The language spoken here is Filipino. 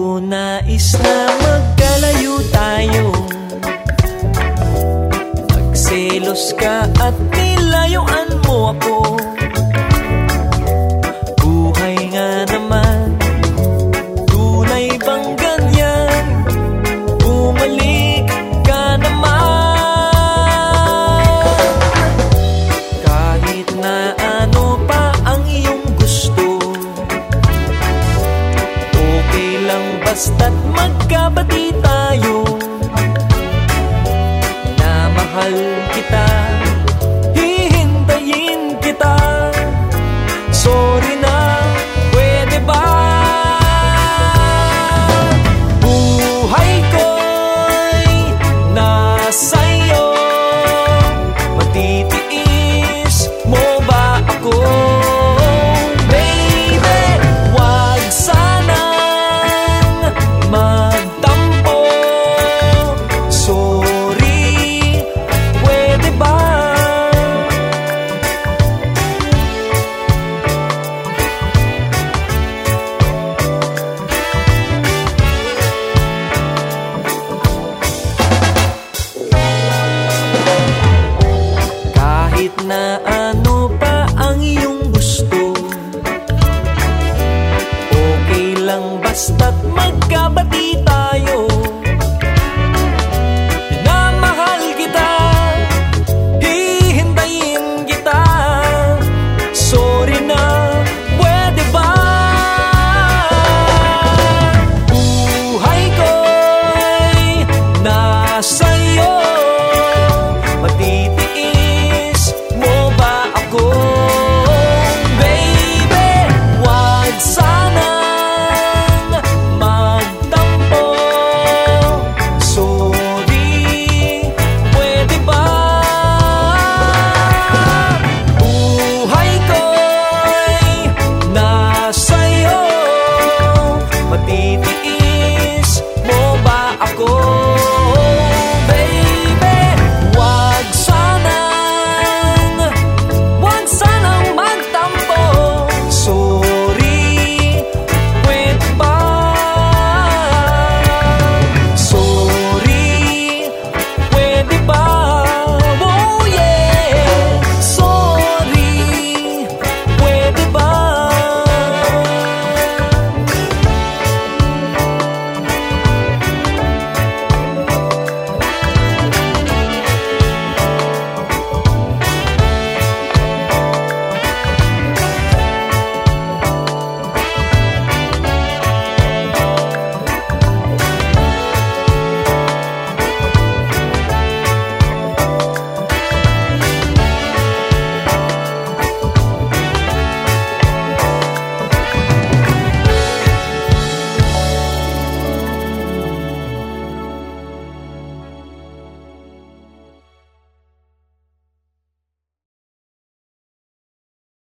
ko nais na magkalayo tayo Nagselos ka at nilayuan mo ako basta't magkabati Kahit na ano pa ang iyong gusto? Okay lang basta't magkabati